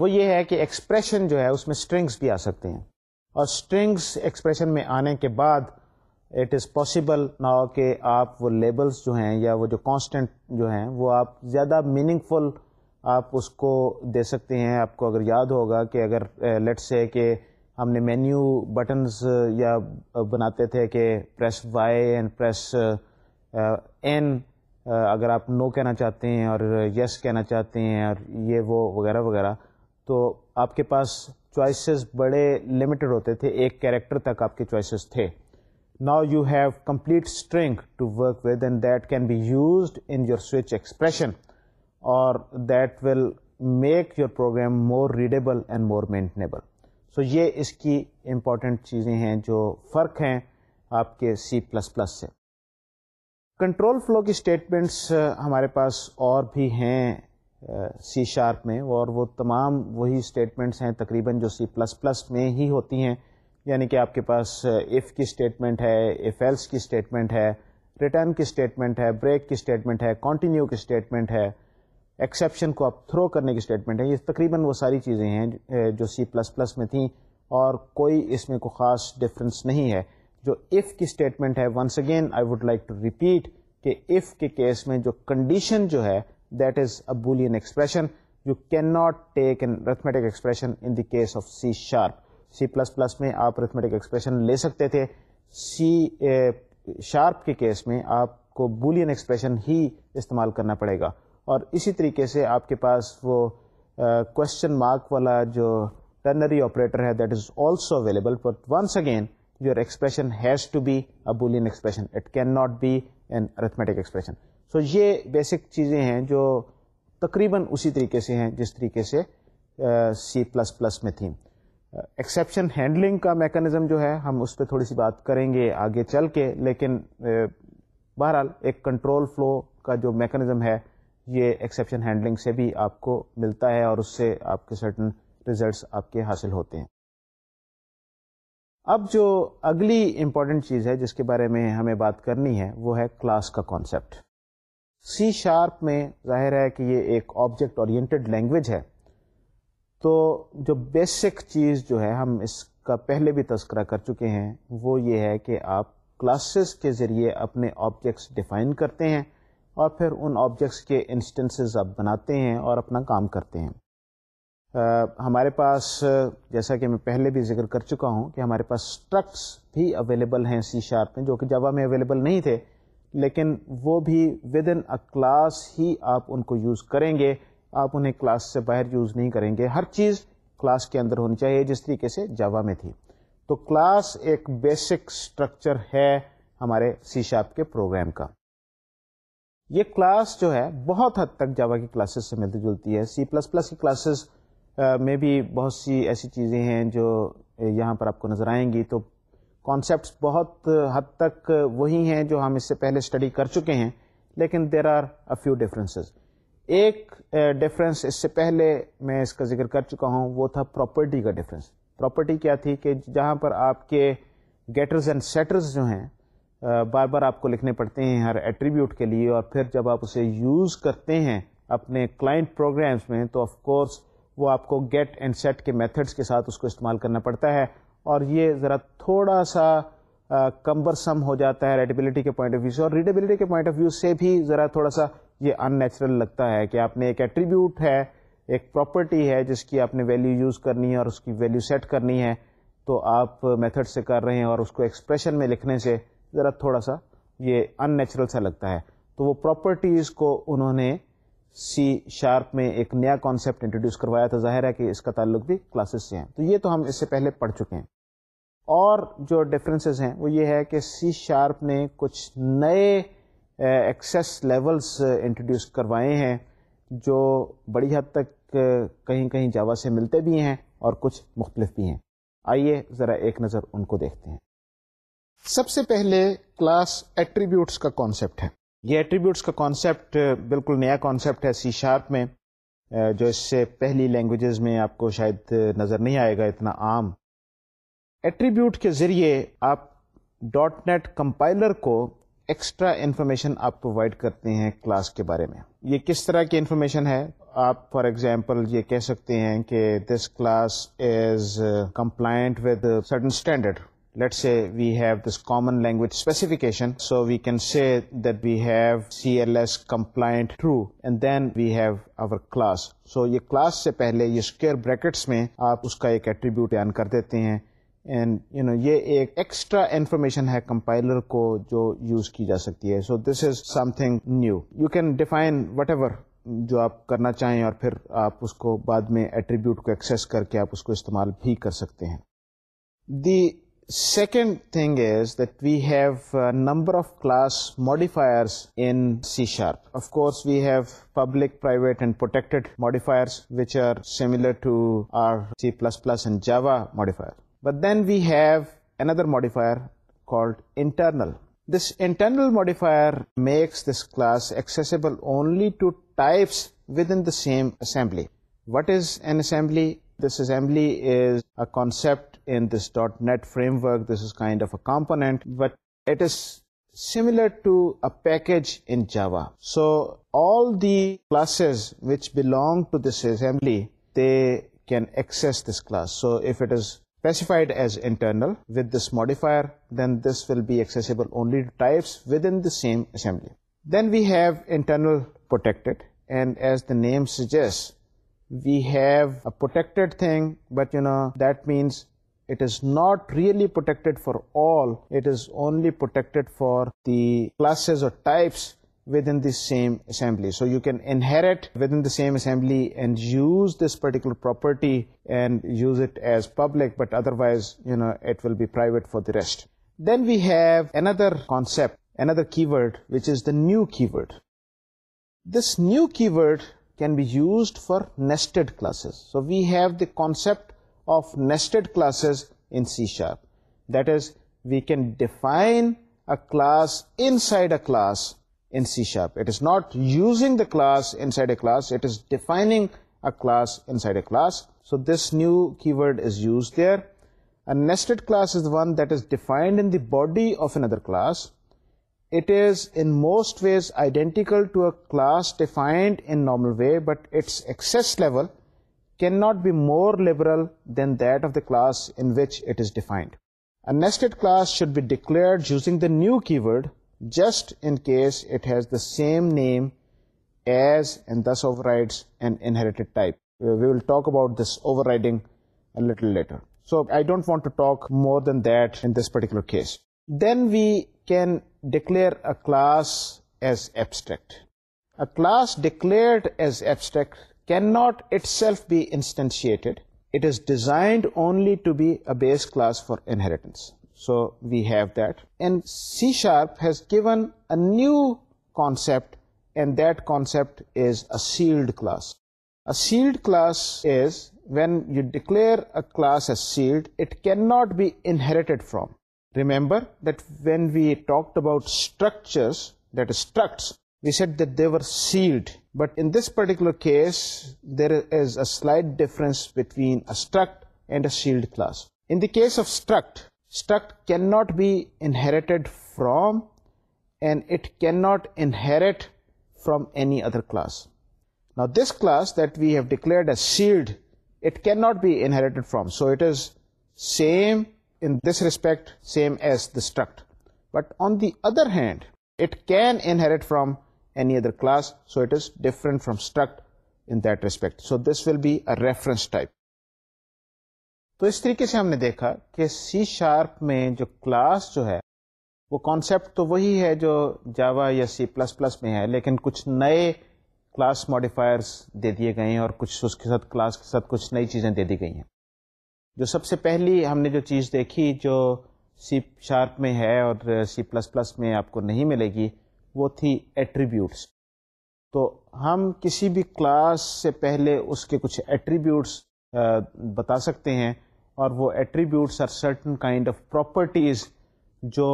وہ یہ ہے کہ ایکسپریشن جو ہے اس میں اسٹرنگس بھی آ سکتے ہیں اور اسٹرنگس ایکسپریشن میں آنے کے بعد اٹ از پاسبل ناؤ کہ آپ وہ لیبلس جو ہیں یا وہ جو کانسٹنٹ جو ہیں وہ آپ زیادہ میننگ فل آپ اس کو دے سکتے ہیں آپ کو اگر یاد ہوگا کہ اگر لیٹ eh, سے کہ ہم نے مینیو بٹنز eh, یا بناتے تھے کہ press Y and press N اگر آپ نو کہنا چاہتے ہیں اور یس کہنا چاہتے ہیں اور یہ وہ وغیرہ وغیرہ تو آپ کے پاس چوائسیز بڑے لمیٹڈ ہوتے تھے ایک کیریکٹر تک آپ کے چوائسیز تھے now you have complete string to work with and that can be used in your switch expression or that will make your program more readable and more maintainable so یہ اس کی important چیزیں ہیں جو فرق ہیں آپ کے سی پلس پلس سے کنٹرول فلو کی اسٹیٹمنٹس ہمارے پاس اور بھی ہیں سی شارپ میں اور وہ تمام وہی اسٹیٹمنٹس ہیں تقریباً جو سی پلس پلس میں ہی ہوتی ہیں یعنی کہ آپ کے پاس ایف کی اسٹیٹمنٹ ہے ایف ایلس کی اسٹیٹمنٹ ہے ریٹرن کی اسٹیٹمنٹ ہے بریک کی اسٹیٹمنٹ ہے کانٹینیو کی اسٹیٹمنٹ ہے ایکسیپشن کو آپ تھرو کرنے کی اسٹیٹمنٹ ہے یہ تقریباً وہ ساری چیزیں ہیں جو سی پلس پلس میں تھیں اور کوئی اس میں کوئی خاص ڈفرینس نہیں ہے جو ایف کی اسٹیٹمنٹ ہے once again I would like to repeat کہ ایف کے کیس میں جو کنڈیشن جو ہے that is a Boolean expression you can not take an arithmetic expression in the case of C sharp C plus plus میں آپ arithmetic expression لے سکتے تھے سی شارپ کے کیس میں آپ کو بولین ایکسپریشن ہی استعمال کرنا پڑے گا اور اسی طریقے سے آپ کے پاس وہ کوشچن مارک والا جو ٹرنری آپریٹر ہے that is also available but once again your expression has to be a Boolean expression it can not be an arithmetic expression so یہ بیسک چیزیں ہیں جو تقریباً اسی طریقے سے ہیں جس طریقے سے سی پلس پلس میں تھیں ایکسیپشن ہینڈلنگ کا میکانزم جو ہے ہم اس پہ تھوڑی سی بات کریں گے آگے چل کے لیکن بہرحال ایک کنٹرول فلو کا جو میکانزم ہے یہ ایکسیپشن ہینڈلنگ سے بھی آپ کو ملتا ہے اور اس سے آپ کے سرٹن ریزلٹس آپ کے حاصل ہوتے ہیں اب جو اگلی امپورٹنٹ چیز ہے جس کے بارے میں ہمیں بات کرنی ہے وہ ہے کلاس کا کانسیپٹ سی شارپ میں ظاہر ہے کہ یہ ایک آبجیکٹ اورینٹیڈ لینگویج ہے تو جو بیسک چیز جو ہے ہم اس کا پہلے بھی تذکرہ کر چکے ہیں وہ یہ ہے کہ آپ کلاسز کے ذریعے اپنے آبجیکٹس ڈیفائن کرتے ہیں اور پھر ان آبجیکٹس کے انسٹنسز آپ بناتے ہیں اور اپنا کام کرتے ہیں آ, ہمارے پاس جیسا کہ میں پہلے بھی ذکر کر چکا ہوں کہ ہمارے پاس اسٹرکٹس بھی اویلیبل ہیں سی شارپ میں جو کہ جواب میں اویلیبل نہیں تھے لیکن وہ بھی ود ان اے کلاس ہی آپ ان کو یوز کریں گے آپ انہیں کلاس سے باہر یوز نہیں کریں گے ہر چیز کلاس کے اندر ہونی چاہیے جس طریقے سے جاوا میں تھی تو کلاس ایک بیسک اسٹرکچر ہے ہمارے سی شاپ کے پروگرام کا یہ کلاس جو ہے بہت حد تک جاوا کی کلاسز سے ملتی جلتی ہے سی پلس پلس کی کلاسز میں بھی بہت سی ایسی چیزیں ہیں جو یہاں پر آپ کو نظر آئیں گی تو کانسیپٹس بہت حد تک وہی ہیں جو ہم اس سے پہلے اسٹڈی کر چکے ہیں لیکن there are a few differences ایک ڈفرینس eh, اس سے پہلے میں اس کا ذکر کر چکا ہوں وہ تھا پراپرٹی کا ڈفرینس پراپرٹی کیا تھی کہ جہاں پر آپ کے گیٹرز اینڈ سیٹرز جو ہیں eh, بار بار آپ کو لکھنے پڑتے ہیں ہر ایٹریبیوٹ کے لیے اور پھر جب آپ اسے یوز کرتے ہیں اپنے کلائنٹ پروگرامس میں تو آف کورس وہ آپ کو گیٹ اینڈ سیٹ کے میتھڈس کے ساتھ اس کو استعمال کرنا پڑتا ہے اور یہ ذرا تھوڑا سا کمبر سم ہو جاتا ہے ریڈیبلٹی کے پوائنٹ آف ویو سے اور ریڈیبلٹی کے پوائنٹ آف ویو سے بھی ذرا تھوڑا سا یہ ان نیچرل لگتا ہے کہ آپ نے ایک ایٹریبیوٹ ہے ایک پراپرٹی ہے جس کی آپ نے ویلیو یوز کرنی ہے اور اس کی ویلیو سیٹ کرنی ہے تو آپ میتھڈ سے کر رہے ہیں اور اس کو ایکسپریشن میں لکھنے سے ذرا تھوڑا سا یہ ان نیچرل سا لگتا ہے تو وہ پراپرٹیز کو انہوں نے سی شارپ میں ایک نیا کانسیپٹ انٹروڈیوس کروایا تھا ظاہر ہے کہ اس کا تعلق بھی کلاسز سے ہیں تو یہ تو ہم اس سے پہلے پڑھ چکے ہیں اور جو ڈفرینسز ہیں وہ یہ ہے کہ سی شارپ نے کچھ نئے ایکسیس لیولز انٹروڈیوس کروائے ہیں جو بڑی حد تک کہیں کہیں جاوا سے ملتے بھی ہیں اور کچھ مختلف بھی ہیں آئیے ذرا ایک نظر ان کو دیکھتے ہیں سب سے پہلے کلاس ایٹریبیوٹس کا کانسیپٹ ہے یہ ایٹریبیوٹس کا کانسیپٹ بالکل نیا کانسیپٹ ہے سی شارپ میں جو اس سے پہلی لینگویجز میں آپ کو شاید نظر نہیں آئے گا اتنا عام ایٹریبیوٹ کے ذریعے آپ ڈاٹ نیٹ کمپائلر کو ایکسٹرا انفارمیشن آپ پرووائڈ کرتے ہیں کلاس کے بارے میں یہ کس طرح کی انفارمیشن ہے آپ فار ایگزامپل یہ کہہ سکتے ہیں کہ this class is compliant with standard let see have this common language specification so we can see that we have C L S compliant and then we have our class so یہ class سے پہلے یہ square brackets میں آپ اس کا ایک attribute بیان کر دیتے ہیں اینڈ یو نو یہ ایکسٹرا انفارمیشن ہے کمپائلر کو جو یوز کی جا سکتی ہے so this is something new you can define whatever جو آپ کرنا چاہیں اور پھر آپ اس کو بعد میں ایٹریبیوٹ کو ایکسیس کر کے آپ اس کو استعمال بھی کر سکتے ہیں the second thing is that we have number of class modifiers in C sharp of course we have public private and protected modifiers which are similar to are C plus plus and Java modifier But then we have another modifier called internal. This internal modifier makes this class accessible only to types within the same assembly. What is an assembly? This assembly is a concept in this .NET framework. This is kind of a component, but it is similar to a package in Java. So all the classes which belong to this assembly, they can access this class. So if it is assembly then we have internal protect and as the name suggest we have protected thing but you know thence it is not really protected for all it is only protected for the classes of types within the same assembly. So you can inherit within the same assembly and use this particular property and use it as public, but otherwise, it will be private for the rest. Then we have another concept, another keyword, which is the new keyword. This new keyword can be used for nested classes. So we have the concept of nested classes in C#. That is, we can define a class inside a class C sharp it not use the class A class A class so this new key word is use clear by the way but it's can not be more liberal than that of the class defined class should be declared just in case it has the same name as and thus overrides an inherited type. We will talk about this overriding a little later. So I don't want to talk more than that in this particular case. Then we can declare a class as abstract. A class declared as abstract cannot itself be instantiated. It is designed only to be a base class for inheritance. So we have that and C sharp has given a new concept concept class it can not be inherit from remember that when we talk about structure we said that they're sealed but in this particular case there is it difference between and add class an does of struct Struct cannot be inherited from, and it cannot inherit from any other class. Now this class that we have declared as sealed, it cannot be inherited from, so it is same in this respect, same as the struct. But on the other hand, it can inherit from any other class, so it is different from struct in that respect. So this will be a reference type. تو اس طریقے سے ہم نے دیکھا کہ C sharp میں جو class جو ہے وہ کانسیپٹ تو وہی ہے جو جاوا یا سی پلس پلس میں ہے لیکن کچھ نئے کلاس ماڈیفائرس دے دیے گئے ہیں اور کچھ اس کے ساتھ کلاس کے ساتھ کچھ نئی چیزیں دے دی گئی ہیں جو سب سے پہلی ہم نے جو چیز دیکھی جو سی شارپ میں ہے اور سی پلس پلس میں آپ کو نہیں ملے گی وہ تھی ایٹریبیوٹس تو ہم کسی بھی کلاس سے پہلے اس کے کچھ ایٹریبیوٹس بتا سکتے ہیں اور وہ ایٹریبیوٹس اور سرٹن کائنڈ آف پراپرٹیز جو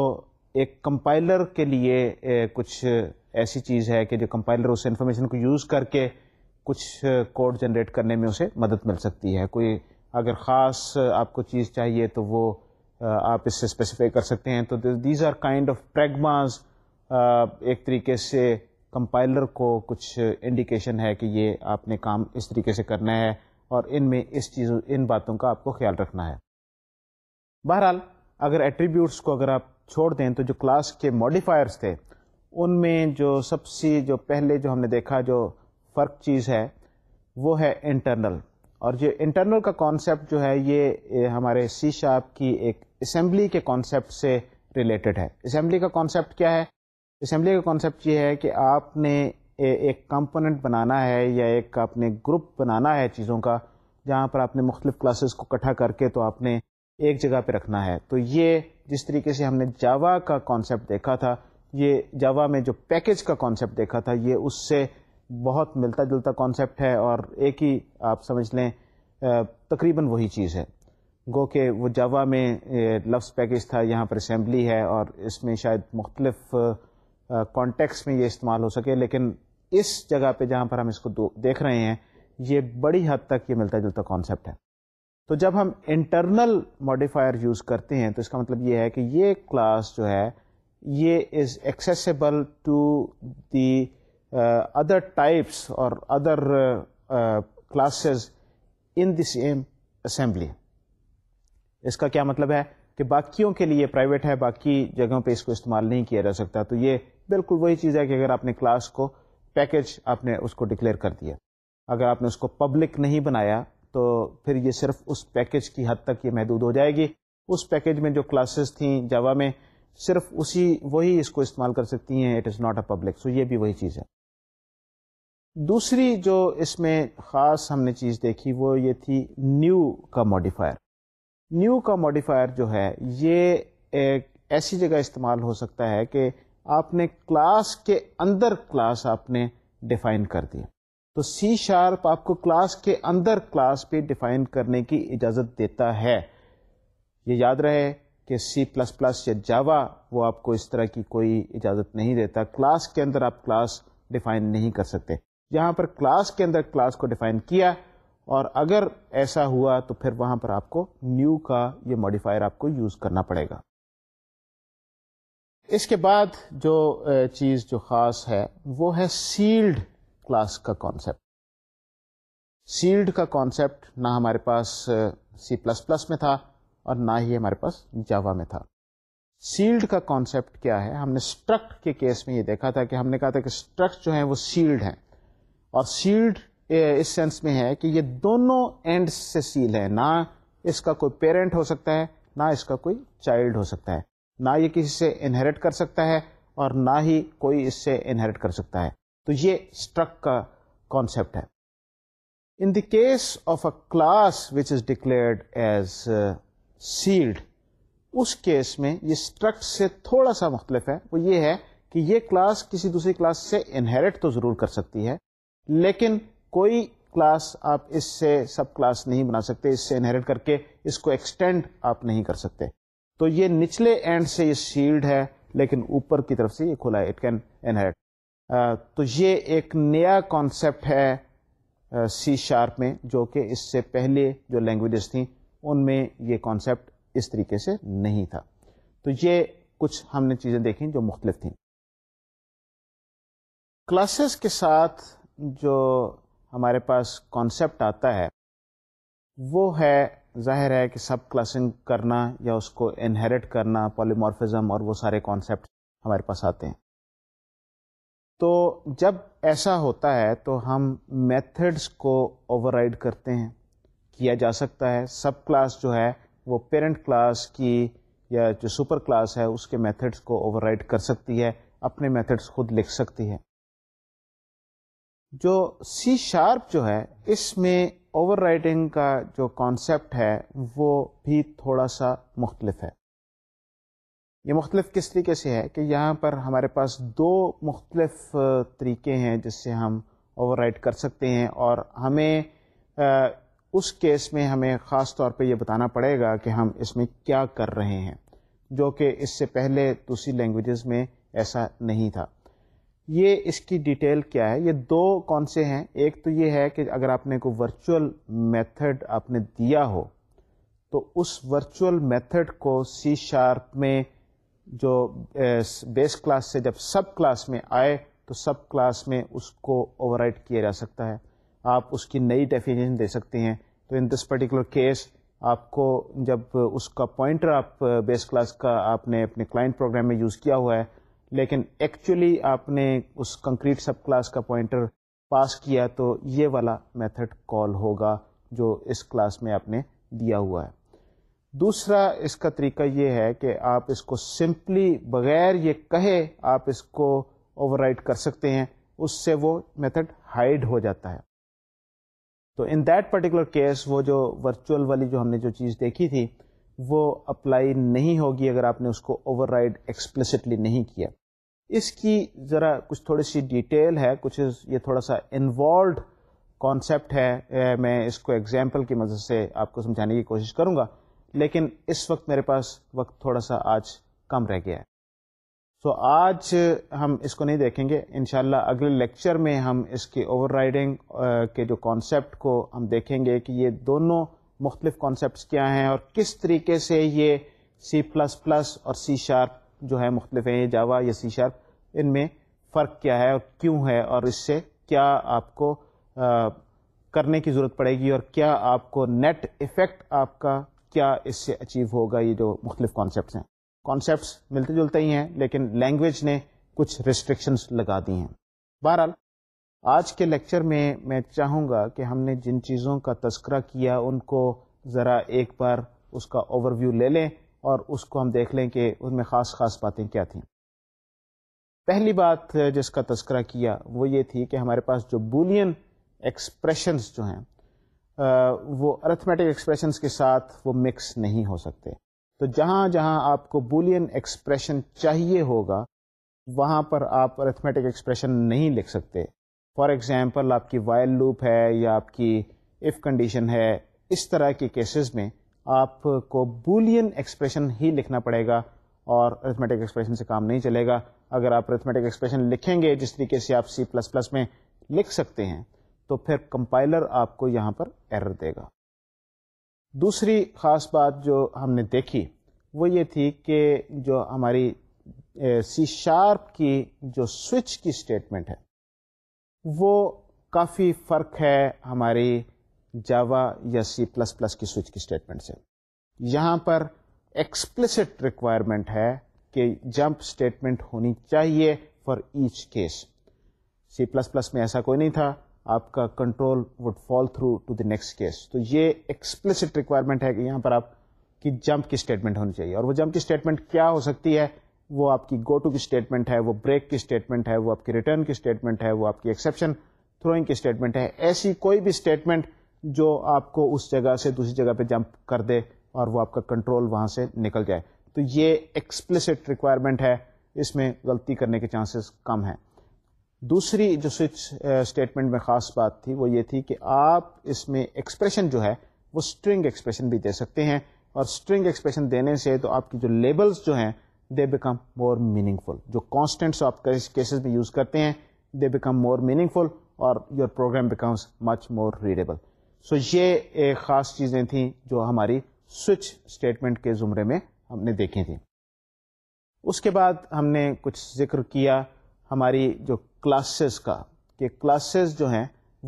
ایک کمپائلر کے لیے کچھ ایسی چیز ہے کہ جو کمپائلر اس انفارمیشن کو یوز کر کے کچھ کوڈ جنریٹ کرنے میں اسے مدد مل سکتی ہے کوئی اگر خاص آپ کو چیز چاہیے تو وہ آپ اس سے اسپیسیفائی کر سکتے ہیں تو these are kind of pragmas ایک طریقے سے کمپائلر کو کچھ انڈیکیشن ہے کہ یہ آپ نے کام اس طریقے سے کرنا ہے اور ان میں اس چیزوں ان باتوں کا آپ کو خیال رکھنا ہے بہرحال اگر ایٹریبیوٹس کو اگر آپ چھوڑ دیں تو جو کلاس کے ماڈیفائرس تھے ان میں جو سب سے جو پہلے جو ہم نے دیکھا جو فرق چیز ہے وہ ہے انٹرنل اور یہ انٹرنل کا کانسیپٹ جو ہے یہ ہمارے سی شاپ کی ایک اسمبلی کے کانسیپٹ سے ریلیٹڈ ہے اسمبلی کا کانسیپٹ کیا ہے اسمبلی کا کانسیپٹ یہ ہے کہ آپ نے ایک کمپوننٹ بنانا ہے یا ایک آپ نے گروپ بنانا ہے چیزوں کا جہاں پر آپ نے مختلف کلاسز کو اکٹھا کر کے تو آپ نے ایک جگہ پہ رکھنا ہے تو یہ جس طریقے سے ہم نے جاوا کا کانسیپٹ دیکھا تھا یہ جاوا میں جو پیکج کا کانسیپٹ دیکھا تھا یہ اس سے بہت ملتا جلتا کانسیپٹ ہے اور ایک ہی آپ سمجھ لیں تقریباً وہی چیز ہے گو کہ وہ جاوا میں لفظ پیکج تھا یہاں پر اسمبلی ہے اور اس میں شاید مختلف کانٹیکس میں یہ استعمال ہو سکے لیکن اس جگہ پہ جہاں پر ہم اس کو دیکھ رہے ہیں یہ بڑی حد تک یہ ملتا جلتا کانسیپٹ ہے تو جب ہم انٹرنل ماڈیفائر یوز کرتے ہیں تو اس کا مطلب یہ ہے کہ یہ کلاس جو ہے یہ is accessible to the other types اور other classes in the same assembly اس کا کیا مطلب ہے کہ باقیوں کے لیے پرائیویٹ ہے باقی جگہوں پہ اس کو استعمال نہیں کیا جا سکتا تو یہ بالکل وہی چیز ہے کہ اگر آپ نے کلاس کو پیکج آپ نے اس کو ڈکلیئر کر دیا اگر آپ نے اس کو پبلک نہیں بنایا تو پھر یہ صرف اس پیکج کی حد تک یہ محدود ہو جائے گی اس پیکج میں جو کلاسز تھیں جوا میں صرف اسی وہی اس کو استعمال کر سکتی ہیں it is not a public so یہ بھی وہی چیز ہے دوسری جو اس میں خاص ہم نے چیز دیکھی وہ یہ تھی نیو کا ماڈیفائر نیو کا ماڈیفائر جو ہے یہ ایک ایسی جگہ استعمال ہو سکتا ہے کہ آپ نے کلاس کے اندر کلاس آپ نے ڈیفائن کر دی تو سی شارپ آپ کو کلاس کے اندر کلاس بھی ڈیفائن کرنے کی اجازت دیتا ہے یہ یاد رہے کہ سی پلس پلس یا جاوا وہ آپ کو اس طرح کی کوئی اجازت نہیں دیتا کلاس کے اندر آپ کلاس ڈیفائن نہیں کر سکتے یہاں پر کلاس کے اندر کلاس کو ڈیفائن کیا اور اگر ایسا ہوا تو پھر وہاں پر آپ کو نیو کا یہ ماڈیفائر آپ کو یوز کرنا پڑے گا اس کے بعد جو چیز جو خاص ہے وہ ہے سیلڈ کلاس کا کانسیپٹ سیلڈ کا کانسیپٹ نہ ہمارے پاس سی پلس پلس میں تھا اور نہ ہی ہمارے پاس جاوا میں تھا سیلڈ کا کانسیپٹ کیا ہے ہم نے اسٹرکٹ کے کیس میں یہ دیکھا تھا کہ ہم نے کہا تھا کہ اسٹرکٹ جو ہیں وہ سیلڈ ہیں اور سیلڈ اس سینس میں ہے کہ یہ دونوں اینڈ سے سیل ہے نہ اس کا کوئی پیرنٹ ہو سکتا ہے نہ اس کا کوئی چائلڈ ہو سکتا ہے نہ یہ کسی سے انہرٹ کر سکتا ہے اور نہ ہی کوئی اس سے انہیرٹ کر سکتا ہے تو یہ اسٹرک کا کانسیپٹ ہے in the case of a class which is declared as sealed us case میں یہ اسٹرک سے تھوڑا سا مختلف ہے وہ یہ ہے کہ یہ کلاس کسی دوسری کلاس سے انہیرٹ تو ضرور کر سکتی ہے لیکن کوئی کلاس آپ اس سے سب کلاس نہیں بنا سکتے اس سے انہرٹ کر کے اس کو ایکسٹینڈ آپ نہیں کر سکتے تو یہ نچلے اینڈ سے یہ شیلڈ ہے لیکن اوپر کی طرف سے یہ کھلا ہے اٹ کین انہیٹ تو یہ ایک نیا کانسیپٹ ہے سی شارپ میں جو کہ اس سے پہلے جو لینگویجز تھیں ان میں یہ کانسیپٹ اس طریقے سے نہیں تھا تو یہ کچھ ہم نے چیزیں دیکھیں جو مختلف تھیں کلاسز کے ساتھ جو ہمارے پاس کانسیپٹ آتا ہے وہ ہے ظاہر ہے کہ سب کلاسنگ کرنا یا اس کو انہیریٹ کرنا پولیمارفزم اور وہ سارے کانسیپٹ ہمارے پاس آتے ہیں تو جب ایسا ہوتا ہے تو ہم میتھڈس کو اوور کرتے ہیں کیا جا سکتا ہے سب کلاس جو ہے وہ پیرنٹ کلاس کی یا جو سپر کلاس ہے اس کے میتھڈس کو اوور کر سکتی ہے اپنے میتھڈس خود لکھ سکتی ہے جو سی شارپ جو ہے اس میں اوور رائٹنگ کا جو کانسیپٹ ہے وہ بھی تھوڑا سا مختلف ہے یہ مختلف کس طریقے سے ہے کہ یہاں پر ہمارے پاس دو مختلف طریقے ہیں جس سے ہم اوور رائٹ کر سکتے ہیں اور ہمیں اس کیس میں ہمیں خاص طور پہ یہ بتانا پڑے گا کہ ہم اس میں کیا کر رہے ہیں جو کہ اس سے پہلے دوسری لینگویجز میں ایسا نہیں تھا یہ اس کی ڈیٹیل کیا ہے یہ دو کون سے ہیں ایک تو یہ ہے کہ اگر آپ نے کوئی ورچوئل میتھڈ آپ نے دیا ہو تو اس ورچوئل میتھڈ کو سی شارپ میں جو بیس کلاس سے جب سب کلاس میں آئے تو سب کلاس میں اس کو اوور کیا جا سکتا ہے آپ اس کی نئی ڈیفینیشن دے سکتے ہیں تو ان دس پرٹیکولر کیس آپ کو جب اس کا پوائنٹر آپ بیس کلاس کا آپ نے اپنے کلائنٹ پروگرام میں یوز کیا ہوا ہے لیکن ایکچولی آپ نے اس کنکریٹ سب کلاس کا پوائنٹر پاس کیا تو یہ والا میتھڈ کال ہوگا جو اس کلاس میں آپ نے دیا ہوا ہے دوسرا اس کا طریقہ یہ ہے کہ آپ اس کو سمپلی بغیر یہ کہے آپ اس کو اوور کر سکتے ہیں اس سے وہ میتھڈ ہائڈ ہو جاتا ہے تو ان دیٹ پرٹیکولر کیس وہ جو ورچوئل والی جو ہم نے جو چیز دیکھی تھی وہ اپلائی نہیں ہوگی اگر آپ نے اس کو اوور رائڈ ایکسپلسٹلی نہیں کیا اس کی ذرا کچھ تھوڑی سی ڈیٹیل ہے کچھ یہ تھوڑا سا انوالوڈ کانسیپٹ ہے میں اس کو ایگزامپل کی مدد سے آپ کو سمجھانے کی کوشش کروں گا لیکن اس وقت میرے پاس وقت تھوڑا سا آج کم رہ گیا ہے سو آج ہم اس کو نہیں دیکھیں گے انشاءاللہ شاء اگلے لیکچر میں ہم اس کی اوور رائڈنگ کے جو کانسیپٹ کو ہم دیکھیں گے کہ یہ دونوں مختلف کانسیپٹس کیا ہیں اور کس طریقے سے یہ سی پلس پلس اور سی شارپ جو ہے مختلف ہیں جاوا یا سی شرپ ان میں فرق کیا ہے اور کیوں ہے اور اس سے کیا آپ کو کرنے کی ضرورت پڑے گی اور کیا آپ کو نیٹ افیکٹ آپ کا کیا اس سے اچیو ہوگا یہ جو مختلف کانسیپٹس ہیں کانسیپٹس ملتے جلتے ہی ہیں لیکن لینگویج نے کچھ ریسٹرکشنس لگا دی ہیں بہرحال آج کے لیکچر میں میں چاہوں گا کہ ہم نے جن چیزوں کا تذکرہ کیا ان کو ذرا ایک بار اس کا اوور ویو لے لیں اور اس کو ہم دیکھ لیں کہ ان میں خاص خاص باتیں کیا تھیں پہلی بات جس کا تذکرہ کیا وہ یہ تھی کہ ہمارے پاس جو بولین ایکسپریشنس جو ہیں وہ ارتھمیٹک ایکسپریشنس کے ساتھ وہ مکس نہیں ہو سکتے تو جہاں جہاں آپ کو بولین ایکسپریشن چاہیے ہوگا وہاں پر آپ ارتھمیٹک ایکسپریشن نہیں لکھ سکتے فار ایگزامپل آپ کی وائل لوپ ہے یا آپ کی ایف کنڈیشن ہے اس طرح کے کیسز میں آپ کو بولین ایکسپریشن ہی لکھنا پڑے گا اور ارتھمیٹک ایکسپریشن سے کام نہیں چلے گا اگر آپ ارتھمیٹک ایکسپریشن لکھیں گے جس طریقے سے آپ سی پلس پلس میں لکھ سکتے ہیں تو پھر کمپائلر آپ کو یہاں پر ایرر دے گا دوسری خاص بات جو ہم نے دیکھی وہ یہ تھی کہ جو ہماری سی شارپ کی جو سوئچ کی اسٹیٹمنٹ ہے وہ کافی فرق ہے ہماری جاوا یا سی پلس پلس کی سوئچ کی اسٹیٹمنٹ سے یہاں پر ایکسپلسٹ ریکوائرمنٹ ہے کہ جمپ اسٹیٹمنٹ ہونی چاہیے for each case C plus plus میں ایسا کوئی نہیں تھا آپ کا control would fall through to the next case تو یہ ایکسپلسٹ ریکوائرمنٹ ہے کہ یہاں پر آپ کی جمپ کی اسٹیٹمنٹ ہونی چاہیے اور وہ جمپ کی اسٹیٹمنٹ کیا ہو سکتی ہے وہ آپ کی گو ٹو کی اسٹیٹمنٹ ہے وہ بریک کی اسٹیٹمنٹ ہے وہ آپ کی ریٹرن کی اسٹیٹمنٹ ہے وہ آپ کی ایکسیپشن تھروئنگ کی اسٹیٹمنٹ ہے ایسی کوئی بھی اسٹیٹمنٹ جو آپ کو اس جگہ سے دوسری جگہ پہ جمپ کر دے اور وہ آپ کا کنٹرول وہاں سے نکل جائے تو یہ ایکسپلسٹ ریکوائرمنٹ ہے اس میں غلطی کرنے کے چانسز کم ہیں دوسری جو سوئچ اسٹیٹمنٹ uh, میں خاص بات تھی وہ یہ تھی کہ آپ اس میں ایکسپریشن جو ہے وہ اسٹرنگ ایکسپریشن بھی دے سکتے ہیں اور اسٹرنگ ایکسپریشن دینے سے تو آپ کی جو لیبلس جو ہیں دے بیکم مور میننگ فل جو کانسٹنٹس آپ کیسز میں یوز کرتے ہیں they become more meaningful اور your program becomes much more readable so so, یہ ایک خاص چیزیں تھیں جو ہماری سوئچ اسٹیٹمنٹ کے زمرے میں ہم نے دیکھی تھیں اس کے بعد ہم نے کچھ ذکر کیا ہماری جو کلاسز کا کہ کلاسز جو ہیں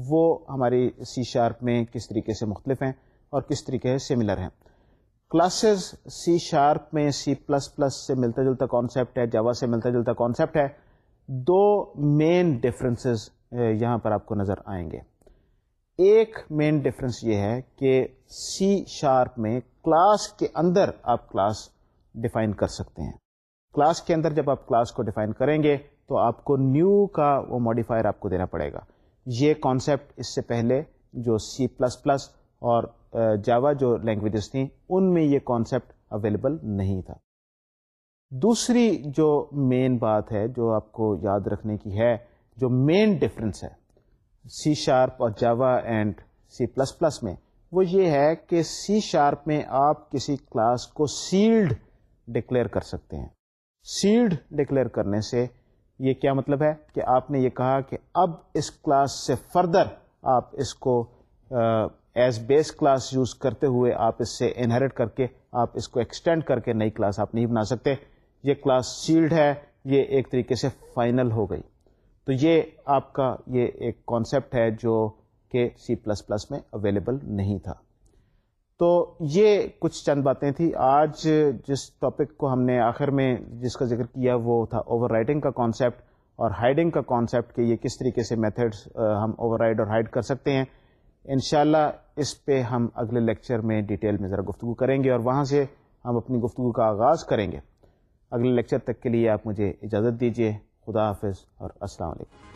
وہ ہماری سی شارپ میں کس طریقے سے مختلف ہیں اور کس طریقے سے سملر ہیں کلاسز سی شارپ میں سی پلس پلس سے ملتا جلتا کانسیپٹ ہے جوا سے ملتا جلتا کانسیپٹ ہے دو مین ڈفرینسز یہاں پر آپ کو نظر آئیں گے ایک مین ڈفرنس یہ ہے کہ سی شارپ میں کلاس کے اندر آپ کلاس ڈیفائن کر سکتے ہیں کلاس کے اندر جب آپ کلاس کو ڈیفائن کریں گے تو آپ کو نیو کا وہ ماڈیفائر آپ کو دینا پڑے گا یہ کانسیپٹ اس سے پہلے جو سی پلس پلس اور جاوا جو لینگویجز تھیں ان میں یہ کانسیپٹ اویلیبل نہیں تھا دوسری جو مین بات ہے جو آپ کو یاد رکھنے کی ہے جو مین ڈفرنس ہے سی شارپ اور Java and C plus plus میں وہ یہ ہے کہ سی شارپ میں آپ کسی کلاس کو سیلڈ ڈکلیئر کر سکتے ہیں سیلڈ ڈکلیئر کرنے سے یہ کیا مطلب ہے کہ آپ نے یہ کہا کہ اب اس کلاس سے فردر آپ اس کو ایز بیس کلاس یوز کرتے ہوئے آپ اس سے انہریٹ کر کے آپ اس کو ایکسٹینڈ کر کے نئی کلاس آپ نہیں بنا سکتے یہ کلاس سیلڈ ہے یہ ایک طریقے سے فائنل ہو گئی تو یہ آپ کا یہ ایک کانسیپٹ ہے جو کہ سی پلس پلس میں اویلیبل نہیں تھا تو یہ کچھ چند باتیں تھیں آج جس ٹاپک کو ہم نے آخر میں جس کا ذکر کیا وہ تھا اوور رائٹنگ کا کانسیپٹ اور ہائڈنگ کا کانسیپٹ کہ یہ کس طریقے سے میتھڈس ہم اوور رائڈ اور ہائڈ کر سکتے ہیں انشاءاللہ اس پہ ہم اگلے لیکچر میں ڈیٹیل میں ذرا گفتگو کریں گے اور وہاں سے ہم اپنی گفتگو کا آغاز کریں گے اگلے لیکچر تک کے لیے آپ مجھے اجازت دیجیے خدا حافظ اور السلام علیکم